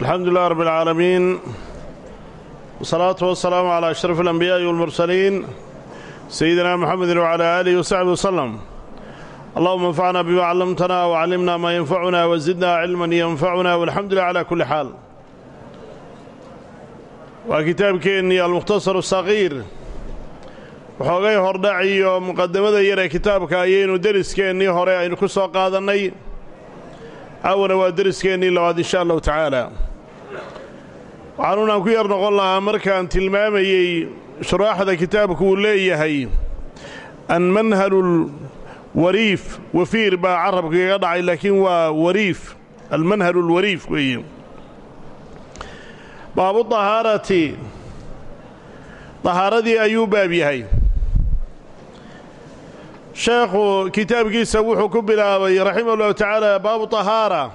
alxamdu lilah rab اlcaalamiin wsalaatu wasalaamu calaa ashraf alanbiyaa'i walmursaliin sayidina muxamedi wcalaa aalihi wasaxbi waslem allahuma anfacna bima callamtana wcallimna maa yanfacuna wazidna cilman yanfacuna walxamdu lilah cala kulli xaal waa kitaabkeennii almukhtasar sagiir waxoogay hordhac iyo muqadamada yar ee kitaabka ayaynu deriskeenii hore aynu ku soo qaadannay caawana waa deriskeenii labaad insha allahu tacaala waxaanuunaan ku yar noqon lahaa markaan tilmaamayey shuraaxda kitaabku uu leeyahay anmanhalul wariif wafiir baa carabka iga dhacay laakiin waa wariif almanhalulwariif weeye. Baabu dahaarati dahaaradii ayuu baab yahay sheekhu kitaabkiisa wuxuu ku bilaabay raximah ullahu tacaala baabu tahaara.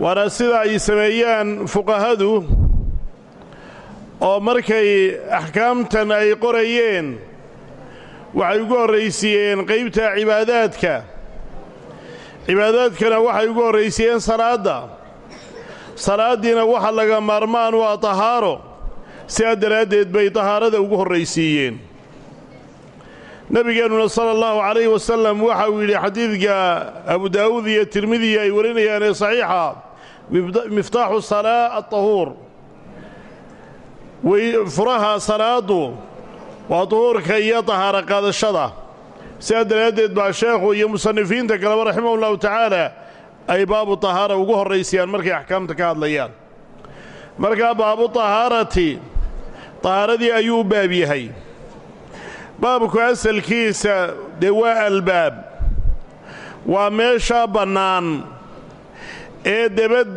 Waana sida ay sameeyaan fuqahadu oo markay axkaamtan ay qorayeen waxay ugu horraysiiyeen qaybta cibaadaadka. Cibaadaadkana waxay ugu horraysiiyeen salaadda. Salaaddiina waxa laga maarmaan waa tahaaro sidaa daraaddeed bay tahaarada ugu horraysiiyeen nebigeennuna sala allahu calayhi wasalam waxa uu yidhi xadiidka abu daa'uud iyo tirmidiya ay warinayaan ee saxiixa miftaaxu salaa atahuur furaha salaaddu waa duhuurka iyo tahaaro qaadashada. Sidaa daraaddeed baa sheekhu iyo musanifiinta kaleba raximah ullahu tacaala ay baabu tahaara ugu horraysayaan markay axkaamta ka hadlayaan. Markaa baabu tahaarati tahaaradii ayuu baab yahay baabku asalkiisa dee waa albaab. Waa meesha bannaan ee debad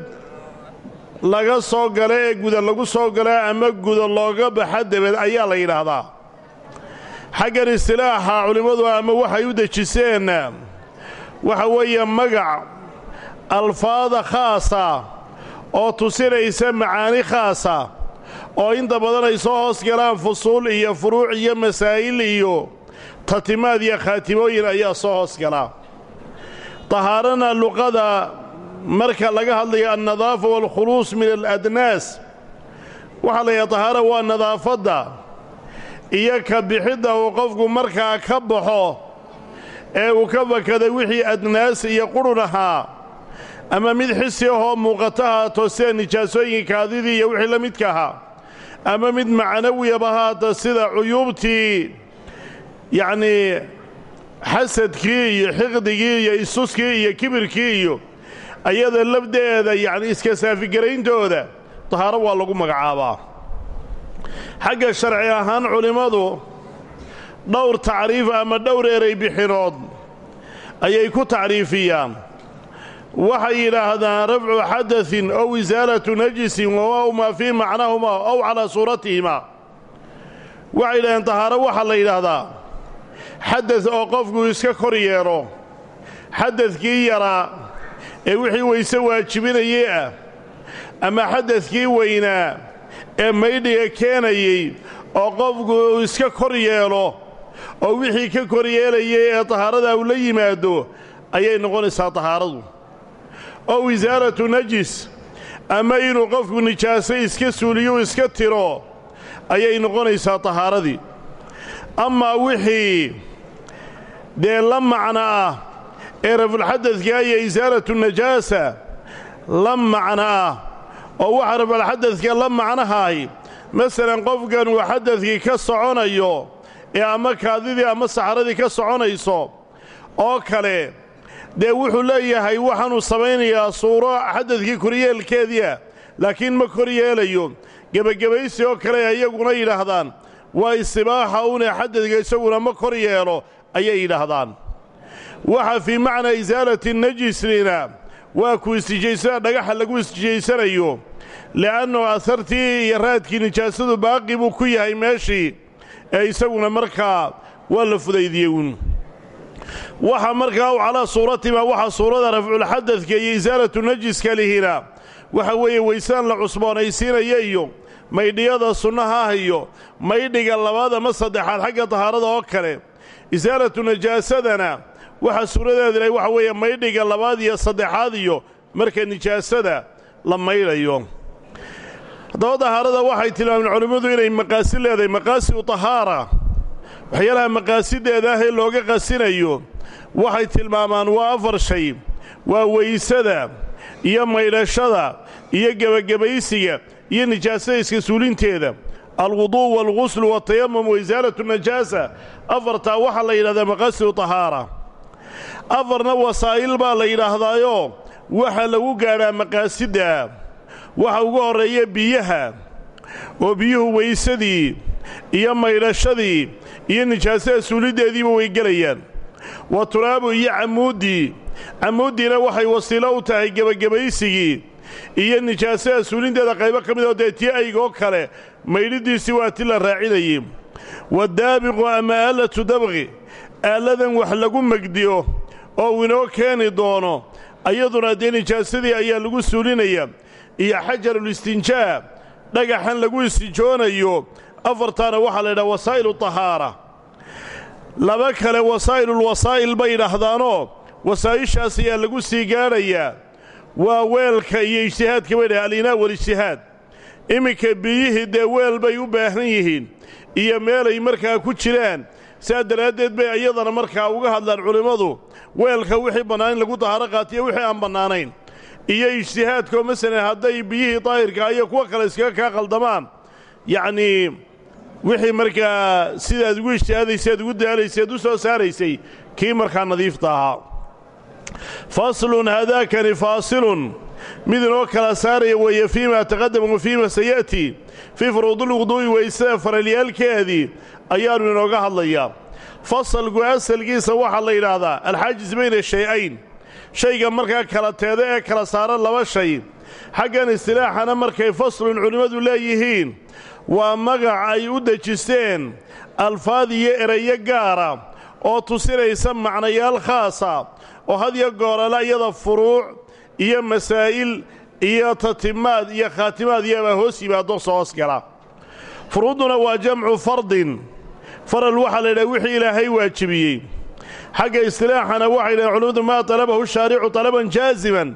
laga soo gala ee guda lagu soo gala ama guda looga baxa debed ayaa la yidhaahdaa. Xaggan istilaaxa culimmadu ama waxay u dejiseen waxa weeye magac alfaada khaasa oo tusinaysa macaani khaasa oo inta badan ay soo hoos galaan fusuul iyo furuuc iyo masaa'il iyo tatimaad iyo khaatimooyin ayaa soo hoos galaa tahaarana luqada marka laga hadlayo annadaafa waalkhuluus min aladnaas waxaa la yidhaha tahaara waa nadaafadda iyo ka bixidda uu qofku markaa ka baxo ee uu ka fakaday wixii adnaas iyo qurhun ahaa ama mid xisi ahoo muuqato haato sida nijaasooyinka kaadidii iyo wixii la midka ahaa. Ama mid macnawiyaba haata sida cuyuubtii yacnii xasadkii iyo xiqdigii iyo isuskii iyo kibirkii iyo ayada lafdeeda yacni iska saafigarayn-tooda tahaaro waa lagu magacaabaa. Xagga sharci ahaan culimmadu dhowr tacriif ama dhowr eray bixinood ayay ku tacriifiyaan waxay yidhaahdaan rafcu xadaثin ow isaalatu najisin wamaa maa fii macnahumaa ow calaa suuratihimaa waxay yidhahdeen tahaaro waxaa la yidhaahdaa xadad oo qofku iska kor yeelo xadadkii yaraa ee wixii weyse waajibinayey ah ama xadadkii weynaa ee maydhiga keenayey oo qofku uu iska kor yeelo oo wixii ka kor yeelayay ee tahaaradaa uu la yimaado ayay noqonaysaa tahaaradu ow isaaratu najis ama inuu qofku nijaaso iska suuliyo iska tiro ayay noqonaysaa tahaaradii amaa wixii dee la macno ah ee rafulxadadka iyo isaaratu najaasa la macno ah oo waxa rafulxadadka la macnahaay masalan qofkan uu xadadkii ka soconayo ee ama kaadidii ama saxaradii ka soconayso oo kale dee wuxuu leeyahay waxaanuu samaynayaa suuro xadadkii koryeelkeediia laakiin ma kor yeelayo. Gebagabaysi oo kale iyaguna yidhaahdaan waa istibaaxa une xadadka isaguna ma kor ayay yidhaahdaan. Waxa fii macnaa isaalati najisnina waa ku istijaysada dhagaxa lagu istijaysanayo li'annu asartii iyo raadkii nijaasadu baaqi buu ku yahay meeshii ee isaguna markaa waa la fudaydiyey uun waxa markaa u calaa suuratimaa waxaa suurada rafculxadadka iyo isaalatu najiska lihina. Waxa weeye waysaan la cusboonaysiinaya iyo maydhiyada sunnaha ah iyo maydhiga labaad ama saddexaad xagga tahaarada oo kale. Isaalatu najaasadana waxa suuradeeda ilahay waxa weeye maydhiga labaad iyo saddexaad iyo marka nijaasada la maydhayo haddaba dahaarada waxay tilmaameen culimmadu inay maqaasid leedahay maqaasidu tahaara waxyaalaha maqaasideeda ah ee looga qasinayo waxay tilmaamaan waa afar shay. Waa weysada iyo maydhashada iyo gebagabaysiga iyo nijaasada iska suulinteeda alwuduu' waalguslu waatayamum waisaalatu najaasa. Afartaa waxaa la yidhahdaa maqaasidu tahaara. Afarna wasaa'il baa la yidhaahdaayo waxa lagu gaadhaa maqaasidda waxa ugu horreeya biyaha oo biyuhu weysadii iyo maydhashadii iyo nijaasada suuliddeediiba way gelayaan. Wa turaabu iyo cammuuddii cammuuddiina waxay wasiilo u tahay gebagabaysigii iyo nijaasada suulinteeda qaybo ka mid oo dee tii aygoo kale maydhidiisii waa ti la raacinayey wadaabiqu ama aalatu dabqi aalladan wax lagu megdiyo oo uu inoo keeni doono ayaduna dee nijaasadii ayaa lagu suulinaya iyo xajarulistinjaa dhagaxan lagu istijoonayo afartaana waxaa la yidhaha wasaa'ilu tahaara. Laba kale wasaa'ilulwasaa'il bay yidhaahdaanoo wasaa'ishaas ayaa lagu sii gaadhayaa waa weelka iyo ijtihaadka bay dhahay alinaa walijtihaad iminka biyihii dee weel bay u baahan yihiin iyo meelay markaa ku jiraan. Saa daraaddeed bay iyadana markaa uga hadlaan culimmadu weelka wixii bannaan in lagu dahaaro qaatiyo wixii aan bannaanayn. Iyo ijtihaadkoo masalan hadday biyihii daahirka iyo kuwa kale iskaga kaa qaldamaan. Yacnii wixii markaa sidaad ugu ijtihaadayseed ugu daalayseed u soo saaraysay kii markaa nadiifta ahaa. Faslun haadaakani faasilun. Mid inoo kala saaraya weeye fii ma taqadama wa fii ma saya'ti fii furuudulwuduu'i weysada faralyaalkeedii ayaannu inooga hadlayaa fasalku asalkiisa waxaa la yidhaahdaa alxaajis bayna shay-ayn. Shayga markaa kala teeda ee kala saara laba shay. Xaggan istilaaxana markay faslun culimmadu leeyihiin waa magac ay u dejisteen alfaad iyo erayo gaara oo tusinaysa macnayaal khaasa oo hadyo goorala iyada furuuc iyo masaa'il iyo tatimaad iyo khaatimaad iyobaa hoos yimaado soo hoos gala. Furuudduna waa jamcu fardin. Faral waxaa la yidhaha wixii ilaahay waajibiyey. Xagga istilaaxana waxay yidhahen culimmadu maa talabahu shaaricu talaban jaaziman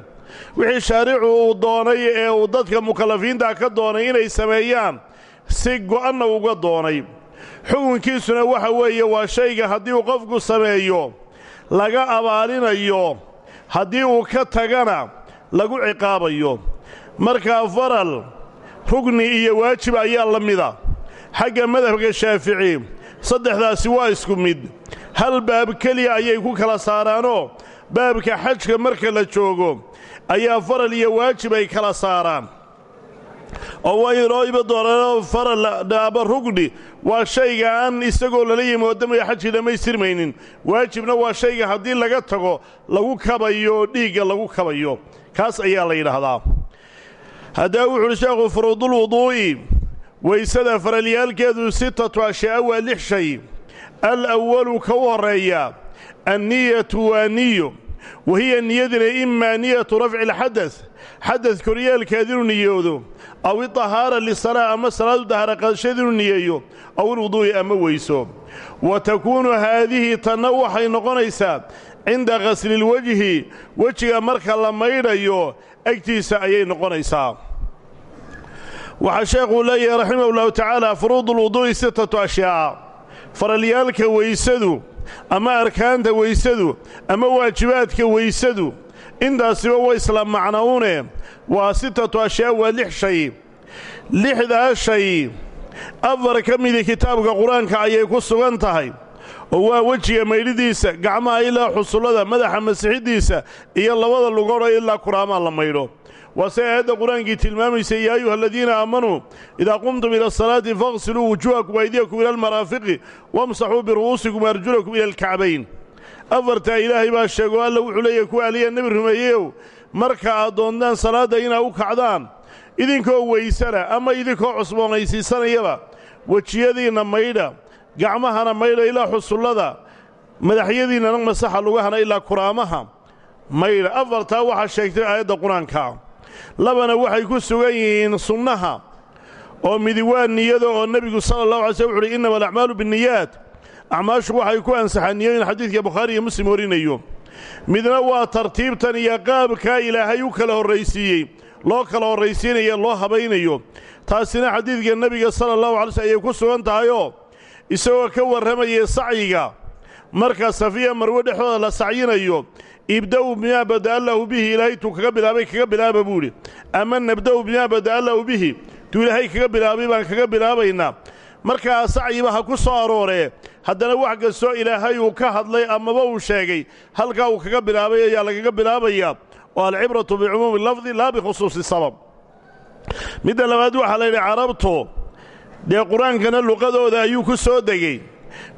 wixii shaaricu uu doonay ee uu dadka mukallafiinta ka doonay inay sameeyaan si go'anna uga doonay. Xukunkiisuna waxa weeye waa shayga haddii uu qofku sameeyo laga abaalinayo haddii uu ka tagana lagu ciqaabayo. Markaa faral rugni iyo waajib ayaa la mida. Xagga madhabka shaafici saddexdaasi waa isku mid. Hal baab keliya ayay ku kala saaraanoo baabka xajka marka la joogo ayaa faral iyo waajib ay kala saaraan oo waa inoo iba doonano faral aba rugni waa shayga aan isagoo lala yimi waddamaya xajkii dhammaystirmaynin. Waajibna waa shayga haddii laga tago lagu kabayo dhiigga lagu kabayo. Kaas ayaa la yidhaahdaa. Haddaa wuxuuhi sheekhu furuudulwuduu'i weysada faralyaalkeedu sitatu ashyaa waa lix shay. Al awalu ka u horreeya anniyatu waa niyo wa hiya niyadina imaa niyatu rafci alxadas xadad koryaalkeed inuu niyoodo aw iطahaara lisalaa ama salaadu dahaara qaadasheed inuu niyeeyo aw ilwuduu'i ama weyso wa takuunu haadihi tanna waxay noqonaysaa cinda ghaslilwejhi wejiga marka la maydhayo agtiisa ayay noqonaysaa waxaa sheekhuu leeyahay raximah ullahu tacaala furuudu lwuduu'i sittatu ashyaa faralyaalka weysadu ama arkaanta weysadu ama waajibaadka weysadu intaasiba wa isla macna'une waa sittatu ashyaa waa lix shay. Lixdaa shay afar ka midii kitaabka qur'aanka ayay ku sugan tahay oo waa wejiga maydhidiisa gacmaha ilaa xusullada madaxa masixiddiisa iyo labada lugoodho ilaa kuraamaa la maydho waa se aayadda qur'aankii tilmaamaysay yaa ayuha aladiina aamanuu idaa qumtum ila asalaati faqsiluu wujuuhakum waydiyakum ila almaraafiqi wamsaxuu biru'uusikum arjulakum ila alkacbayn afartaa ilaahay baa sheego alla wuxuu leeyahy kuwa aliya nebi rumeeyeyow marka aad doontaan salaadda inaad u kacdaan idinkoo weysana ama idinkoo cusboonaysiisanayaba wejiyadiinna maydha gacmahana maydha ilaa xusullada madaxyadiinnana masaxa lugahana ilaa kuraamaha maydha afartaa waxaa sheegtay aayadda qur'aanka labana waxay ku sugan yihiin sunnaha oo midi waa niyada oo nebigu sala allahu alay slm wuxu uhi innama alacmaalu binniyaat. Acmaashu waxay ku ansaxaan niyoyin xadiidka bukhaari iyo muslim warinayo. Midna waa tartiibtan iyo qaabkaa ilaahay u kala horraysiiyey loo kala horraysiinayo loo habaynayo. Taasina xadiidka nebiga sala allahu alay slm ayay ku sugan tahayoo isagoo ka warramayay sacyiga marka safiya marwe dhexdooda la sacyinayo ibda'u bimaa bada'a lahu bihi ilaahay tuu kaga bilaabay kaga bilaaba buu ama nabda'u bimaa bada'a lahu bihi tuu ilaahay kaga bilaabay baan kaga bilaabaynaa. Markaa sacyiba ha ku soo arooree haddana wax kastoo ilaahay uu ka hadlay amaba uu sheegay halkaa uu kaga bilaabay ayaa lagaga bilaabayaa oo alcibratu bicumuumi lafdi laa bikhusuusi sabab. Midda labaad waxaa la yidhi carabtu dee qur'aankana luqadooda ayuu ku soo degey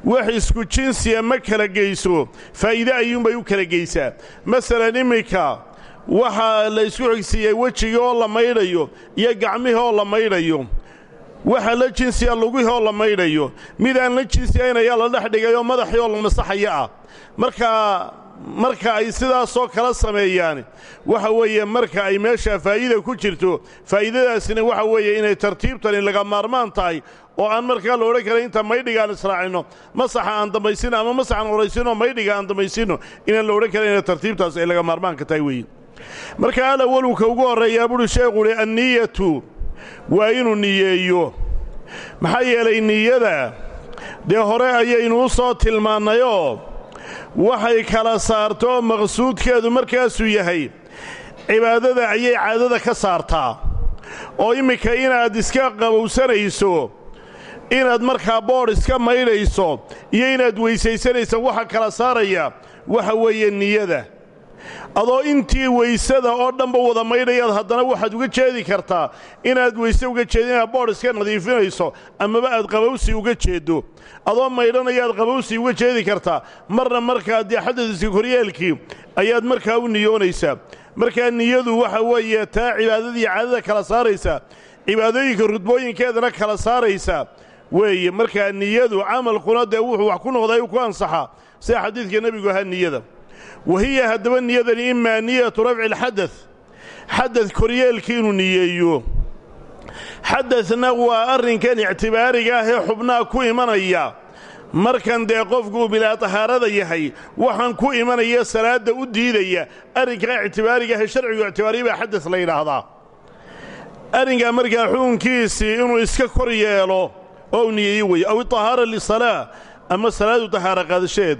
wax isku jinsiya ma kala geyso. Faa'iide ayuunbay u kala geysaa. Masalan iminka waxaa la ysku xigsiiyey wejigii oo la maydhayo iyo gacmihii oo la maydhayo waxa la jinsiya lugihii oo la maydhayo midaan la jinsiyayn ayaa la dhex dhigayoo madaxii oo la masaxaya ah markaa marka ay sidaasoo kala sameeyaan waxa weeye marka ay meesha faa'iida ku jirto faa'iidadaasina waxa weeye inay tartiibtani laga maarmaan tahay oo aan markaa la odhan karin inta maydhiga aan israacinno masaxa aan dambaysinno ama masaxaan horaysinno maydhiga aan dambaysinno inaan la odhan karin inay tartiibtaas ay laga maarmaanka tahay weeye marka alawalowka ugu horreeyaa buuhi sheekhuuhi anniyatu waa inuu niyeeyo. Maxaa yeelay niyada? Dee hore ayaynu u soo tilmaannayoo waxay kala saarto oo maqsuudkeedu markaasuu yahay cibaadada ayay caadada ka saartaa. Oo imminka inaad iska qabowsanayso inaad markaa boodh iska maydhayso iyo inaad weysaysanayso waxa kala saaraya waxa weeye niyada adoo intii weysada oo dhanba wada maydhayaad haddana waxaad uga jeedi kartaa inaad weyse uga jeedo inaad boodh iska nadiifinayso amaba aad qabowsi uga jeeddo. Adoo maydhanayaad qabowsi uga jeedi kartaa marna markaa dee xadadiska koryeelkii ayaad markaa u niyoonaysaa markaa niyadu waxa weeye taa cibaadadii caadada kala saaraysa cibaadooyinka rudbooyinkeedana kala saaraysa. Weeye markaa niyadu camalkuna dee wuxuu wax ku noqday ku ansaxaa sida xadiidka nebigu ahaa niyada wahiya haddaba niyadani imaa niyatu rafci alxadad xadad koryeelkii inuu niyeeyo xadadna waa arrinkan ictibaariga ah ee xubnaha ku imanaya markan dee qofkuu bilaa tahaarada yahay waxaan ku imanaya salaadda u diidaya arrinkaa ictibaariga ah ee sharcigu ictibaariya baa xadad la yidhaahdaa arrinkaa markaa xukunkiisii inuu iska kor yeelo oo u niyeeyo weye aw iطahaara lisalaa ama salaadu tahaara qaadasheed.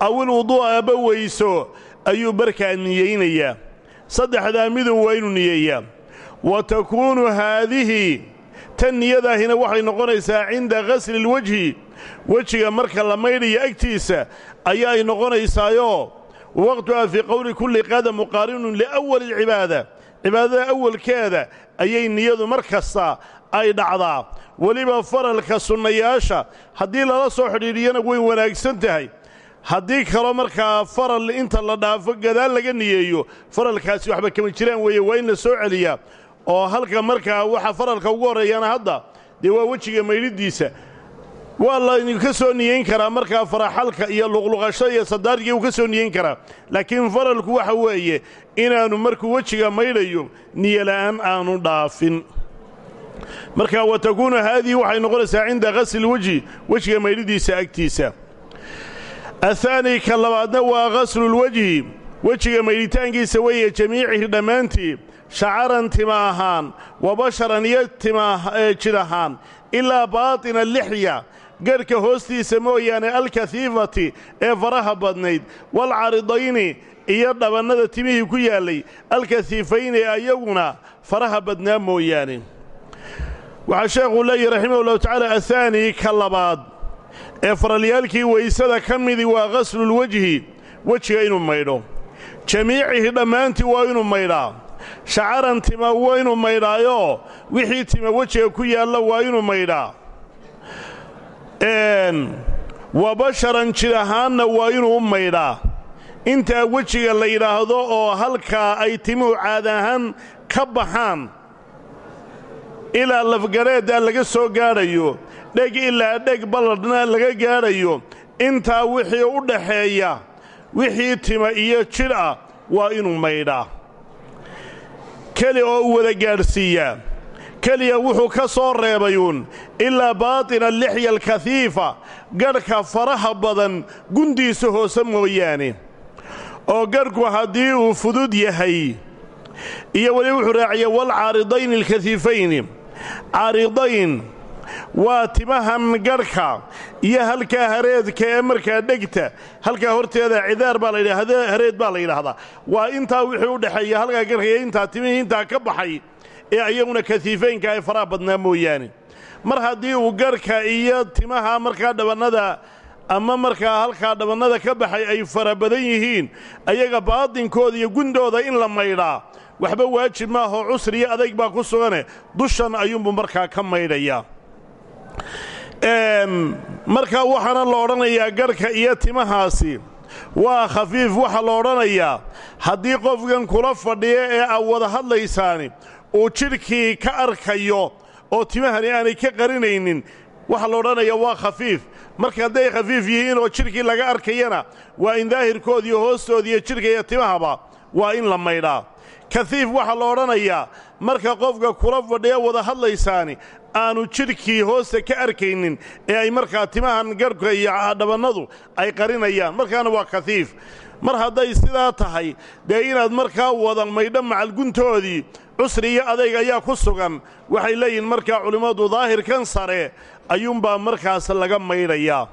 Aw ilwuduu'a aba weyso ayuu markaa niyeynayaa. Saddexdaa midun waa inuu niyeeyaa wa takuunu haadihi tan niyadaahina waxay noqonaysaa cinda ghasli اlwajhi wejiga marka la maydhaya agtiisa ayaay noqonaysaayoo waqtuha fii qowli kulli qaada muqaarinun liawali اlcibaada cibaadada awalkeeda ayay niyadu mar kasta ay dhacdaa. Weliba faralka sunnayaasha haddii lala soo xidhiidhiyana way wanaagsan tahay. Haddii kaloo markaa faral inta la dhaafo gadaal laga niyeeyo faralkaasi waxba kama jiraan weeye waa in la soo celiyaa. Oo halka markaa waxa faralka ugu horreeyana hadda dee waa wejiga maydhidiisa. Waa ka soo niyeyn karaa markaa faraxalka iyo luqluqasho iyo sadaargii uu ka soo niyeyn karaa. Laakiin faralku waxa weeye inaannu markuu wejiga maydhayo niyola'aan aanu dhaafin marka wa takuunu haadihi waxay noqonaysaa cinda ghasli wejhi wejiga maydhidiisa agtiisa. Athaani ka labaadna waa ghaslulwejhi wejiga maydhitaankiisa weeye jamiicihi dhammaantii shacaran tima ahaan wa basharan iyo tima jid ahaan ilaa baatina lixya garhka hoostiisa mooyaane alkahiifati ee faraha badnayd waalcaridayni iyo dhabannada timihii ku yaallay alkahiifayni ayaguna faraha badnaa mooyaane waxaa sheekhuu leeyahi raximah ullahu tacaala athaani ka labaad ee faralyaalkii weysada ka midii waa ghaslulwejhi wejiga inuu maydho. Jamiicihi dhammaantii waa inuu maydhaa shacaran tima waa inuu maydhaayoo wixii tima wejiga ku yaalla waa inuu maydhaa wa basharan jid ahaanna waa inuu u maydhaa intaa wejiga la yidhaahdo oo halkaa ay timuhu caad ahaan ka baxaan ilaa lafgareeddaa laga soo gaadhayo dheg ilaa dheg balladhna laga gaadhayo intaa wixii u dhaxeeya wixii tima iyo jidh ah waa inuu maydhaa. Keli oo u wada gaadhsiiyaa. Keliya wuxuu ka soo reebayuun ilaa baatina lixya alkahiifa gadhka faraha badan gundiisa hoose mooyaane. Oo gadhku haddii uu fudud yahay iyo weliba wuxuu raaciya walcaaridayni alkahiifayni caaridayn waa timahan garhka iyo halkaa hareedka ee markaa dhegta halkaa horteeda cidaar baa ladha hareed baa la yidhaahdaa waa intaa wixii u dhexeeya halkaa garhka iyo intaa timihii intaa ka baxay ee iyaguna kasiifaynka ay faraha badnaa mooyaane. Mar haddii uu garhka iyo timaha markaa dhabannada ama markaa halkaa dhabannada ka baxay ay fara badan yihiin ayaga baadinkooda iyo gundooda in la maydhaa waxba waajib maahoo cusri iyo adayg baa ku sugane. Dushan ayuunbuu markaa ka maydhayaa. Markaa waxaana la odhanayaa garhka iyo timahaasi. Waa khafiif waxaa la odhanayaa. Haddii qofkan kula fadhiya ee aad wada hadlaysaani uu jidhkii ka arkayo oo timahani aanay ka qarinaynin waxaa la odhanayaa waa khafiif. Marka hadday khafiif yihiin oo jidhkii laga arkayana waa in daahirkoodiiyo hoostoodiiyo jidhka iyo timahaba waa in la maydhaa kahiif waxaa la odhanayaa marka qofka kula fadhiya wada hadlaysaani aanu jidhkii hoosta ka arkaynin ee ay markaa timahan garhka iyo dhabannadu ay qarinayaan. Markaana waa kahiif mar hadday sidaa tahay dee inaad markaa wada maydho macalguntoodii cusri iyo adayg ayaa ku sugan waxay leeyihiin markaa culimmadu daahirkan sare ayuunbaa markaas laga maydhayaa.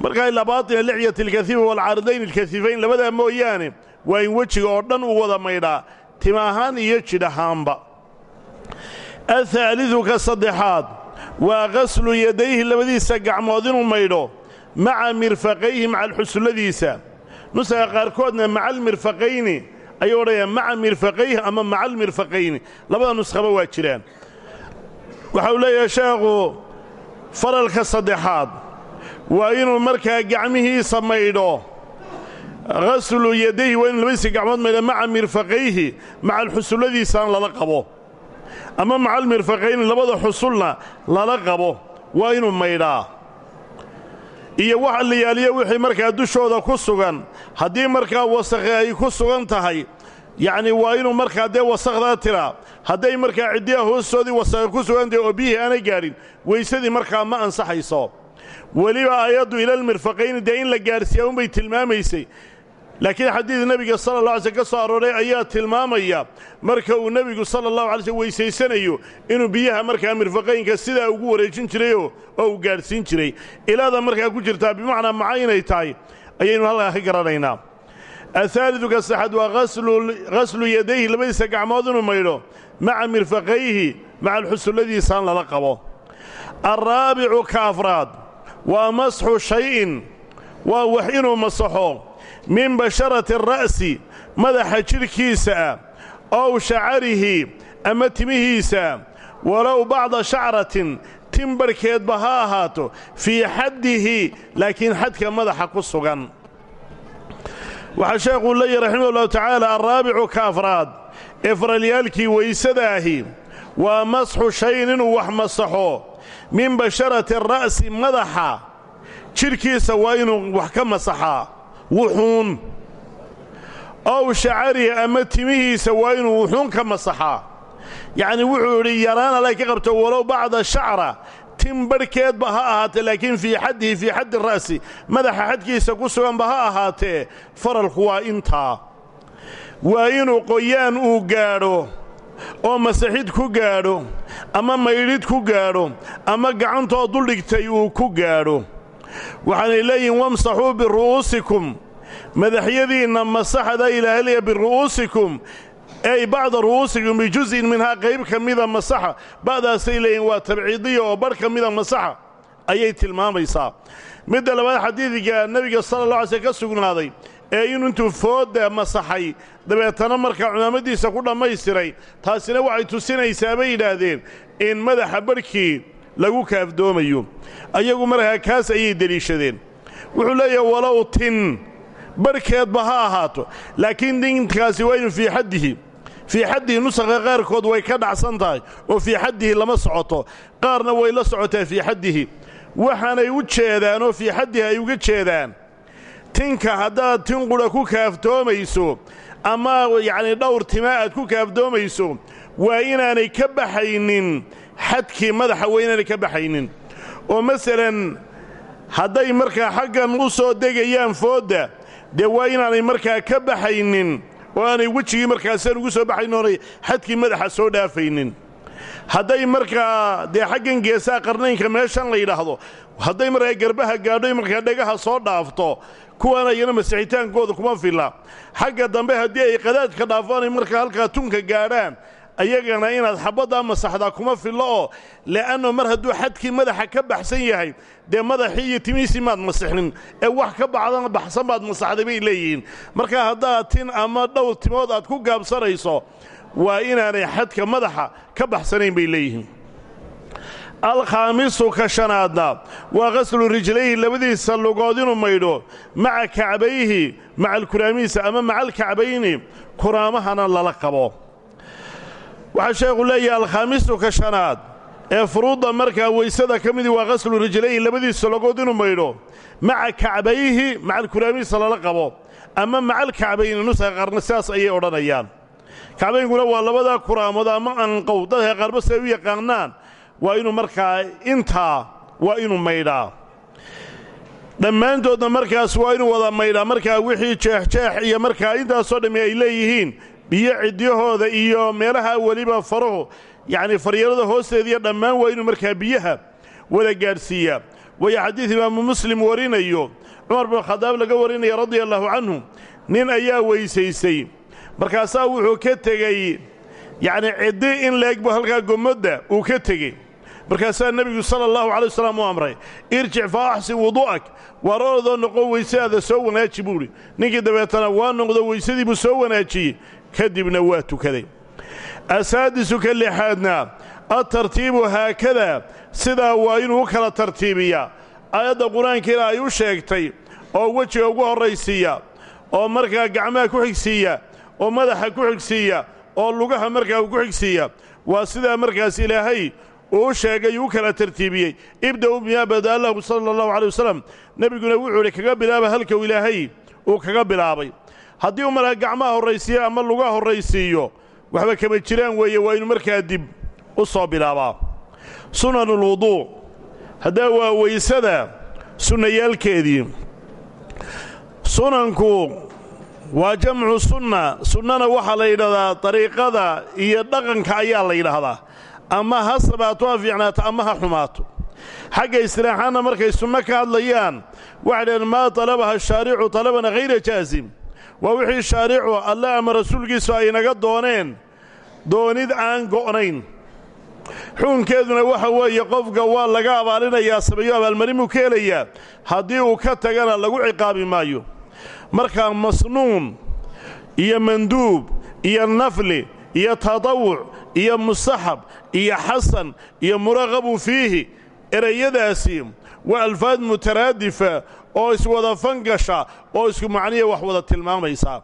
Markaa ilaa baatina lixyat alkahiifa waalcaaridayn alkasiifayn labadaa mooyaane waa in wejiga oo dhan uu wada maydhaa tima ahaan iyo jidh ahaanba ahaalidu ka saddexaad waa qaslu yadayhi labadiisa gacmood inuu maydho maca mirfaqayhi maca alxusulladiisa nusaga qaarkoodna maca almirfaqayni ayuu odhanayaa maca mirfaqayhi ama maca almirfaqayni labada nuskhaba waa jiraan. Waxa uu leeyahay sheekhu faralka saddexaad waa inuu markaa gacmihiisa maydho qaslu yadayhi waa inu labadiisa gacmood maydho maca mirfaqayhi maca alxusulladiisana lala qabo. Ama maca almirfaqayni labada xusulna lala qabo waa inuu maydhaa. Iyo wax layaaliya wixii markaa dushooda ku sugan haddii markaa wasakhi ay ku sugan tahay yacni waa inuu markaa dee wasakhdaa tiraa hadday markaa ciddiha hoostoodii wasakhi ku sugantahay oo biyihii aanay gaadhin weysadii markaa ma ansaxayso. Weliba aayaddu ilalmirfaqayni dee in la gaadhsiiya unbay tilmaamaysay laakiin xadiid nebiga sala allah alay slm ka soo arooray ayaa tilmaamaya marka uu nebigu sala allahu alay slm weysaysanayo inuu biyaha markaa mirfaqaynka sidaa ugu wareejin jirayoo oo uu gaadhsiin jiray. Ilaada markaa ku jirtaa bimacnaa maca inay tahay ayaynu halkaa ka garanaynaa. Ahaalidu ka saxaad waa qaslu yadayhi labadiisa gacmood inuu maydho maca mirfaqayhi maca alxusulladiisaan lala qabo. Alraabicu ka afraad waa masxu shay'in waa wax inuu masaxo min basharati ara'si madaxa jidhkiisa ah ow shacarihi ama timihiisa. Walow bacda shacratin tin barhkeedba ha ahaato fii xaddihi laakiin xadka madaxa ku sugan. Waxaa sheekhuu leeyahy raximah ullahu tacaala alraabicu ka afraad ee faralyaalkii weysadaahi waa masxu shayin inuu wax masaxo. Min basharati ara'si madaxa jidhkiisa waa inuu wax ka masaxaa wuxuun. Ow shacarihi ama timihiisa waa inuu wuxuun ka masaxaa. Yacnii wuxuu yidhi yaraan alla ka qabto walow bacda shacra. Tin barhkeedba ha ahaatee laakiin fii xaddihi fii xaddi ra'si madaxa xadkiisa ku suganba ha ahaatee faralku waa intaa. Waa inuu qoyaan uu gaadho oo masaxid ku gaadho ama maydhid ku gaadho ama gacantoo duldhigtay uu ku gaadho waxaanay leeyihiin wamsaxuu biru'uusikum. Madaxyadiinna masaxda ilaahliya biru'uusikum. Ey bacda ru'uusikum bijuz'in minhaa qayb ka mida masaxa. Ba'daasay leeyihiin waa tabciidiya oo barh ka mida masaxa. Ayay tilmaamaysaa. Midda labaad xadiidka nebiga sala allah alay slm ka sugnaaday ee inuu intuu foodda masaxay dabeetana markaa cumaamadiisa ku dhammaystiray taasina waxay tusinaysaa bay yidhaahdeen in madaxa barhkii lagu kaafdoomayo. Ayagu markaa kaas ayay deliishadeen. Wuxuu leeyahay walow tin barhkeedba ha ahaato. Laakiin dinkaasi waa inu fii xaddihi fii xaddihi nusakha qaarkood way ka dhacsan tahay oo fii xaddihi lama socoto. Qaarna way la socotaa fii xaddihi. Waxaanay u jeedaan oo fii xaddihi ay uga jeedaan tinka haddaad tin qudha ku kaaftoomayso ama yacnii dhowr tima aad ku kaaftoomayso waa inaanay ka baxaynin xadkii madaxa waa inaanay ka baxaynin. Oo masalan hadday markaa xaggan u soo degayaan foodda dee waa inaanay markaa ka baxaynin oo aanay wejigii markaasaan ugu soo baxayn oonay xadkii madaxa soo dhaafaynin. Hadday markaa dee xaggan geesaha qarnaynka meeshan la yidhaahdo hadday markaa garbaha gaadho markaa dhegaha soo dhaafto kuwan ayana masixitaankooda kuma filla. Xagga dambe haddii ay qadaadka dhaafaanay markaa halkaa tunka gaadhaan ayagana inaad xabaddaa masaxdaa kuma fillo oo le'anno mar hadduu xadkii madaxa ka baxsan yahay dee madaxii iyo timihiisii maad masixnin ee wax ka bacdan baxsan baad masaxday bay leeyihiin. Markaa haddaad tin ama dhowr timood aad ku gaabsanayso waa inaanay xadka madaxa ka baxsanayn bay leeyihiin. Alkhaamisu ka shanaadna waa qaslu rijlayhi labadiisa lugood inuu maydho maca kacbayhi maca alkuraamiisa ama maca alkacbayni kuraamahana lala qabo waxaa sheekhu leeyahay alkhaamisu ka shanaad ee furuudda markaa weysada ka midii waa qaslu rijlayhi labadiisa lugood inuu maydho maca kacbayhi maca alkuraamiisa lala qabo ama maca alkacbayni nuska qarna sidaas ayay odhanayaan. Kacbaynkuna waa labadaa kuraamood ama anqow dadka qaarba siay u yaqaanaan waa inuu markaa intaa waa inuu maydhaa. Dhammaantoodna markaas waa inuu wada maydhaa markaa wixii jeexjeex iyo markaa intaasoo dhammi ay leeyihiin biyo cidyahooda iyo meelaha weliba farahu yacnii faryarada hoosteediiyo dhammaan waa inuu markaa biyaha wada gaadhsiiyaa waayo xadiid imaamu muslim warinayo cumar binu khadaab laga warinaya radia allaahu canhu nin ayaa weysaystay markaasaa wuxuu ka tegey yacnii ciddi in leegbu halkaa gommadda uu ka tegey markaasaa nebigu sala allahu calay wasalam u amray irjic fa axsin wudu'ak. Waar orodoo noqo weysadaada soo wanaaji buuhi ninkii dabeetana waa noqdo weysadii buu soo wanaajiyey kadibna waa tukaday. Asaadisu ka lixaadna adtartiibu haakadaa sidaa waa inuu u kala tartiibiyaa. Aayadda qur'aankiina ay u sheegtay oo wejiga ugu horraysiiya oo markaa gacmaha ku xigsiiya oo madaxa ku xigsiiya oo lugaha markaa uu ku xigsiiya waa sidaa markaas ilaahay uu sheegay uu kala tartiibiyey. Ibda'u bimaa badaa lahu sala allahu calay wasalam nebiguna wuxuu idhi kaga bilaaba halkau ilaahay uu kaga bilaabay haddii markaa gacmaha horraysiiyo ama lugaha horraysiiyo waxba kama jiraan weeye waa inuu markaa dib u soo bilaabaa. Sunanulwuduu haddaa waa weysada sunnayaalkeedii sunanku waa jamcu sunna. Sunnana waxaa la yidhahdaa dariiqada iyo dhaqanka ayaa la yidhaahdaa. Ama ha sabaato ha fiicnaato ama ha xumaato. Xagga istilaaxaanna markay sunno ka hadlayaan waxay dhaheen maa talabaha shaaricu talaban hayra jaasim waa wixii shaaricu alle ama rasuulkiisu ay naga dooneen doonid aan go'nayn. Xukunkeeduna waxa weeye qofka waa laga abaalinayaa sameeyo abaalmarin buu ka helayaa haddii uu ka tagana lagu ciqaabi maayo. Markaa masnuun iyo manduub iyo nafli iyo tadawuc iyo mustaxab iyo xasan iyo muraqabu fiihi erayadaasi waa alfaad mutaraadifa oo iswada fangasha oo isku macniya wax wada tilmaamaysaa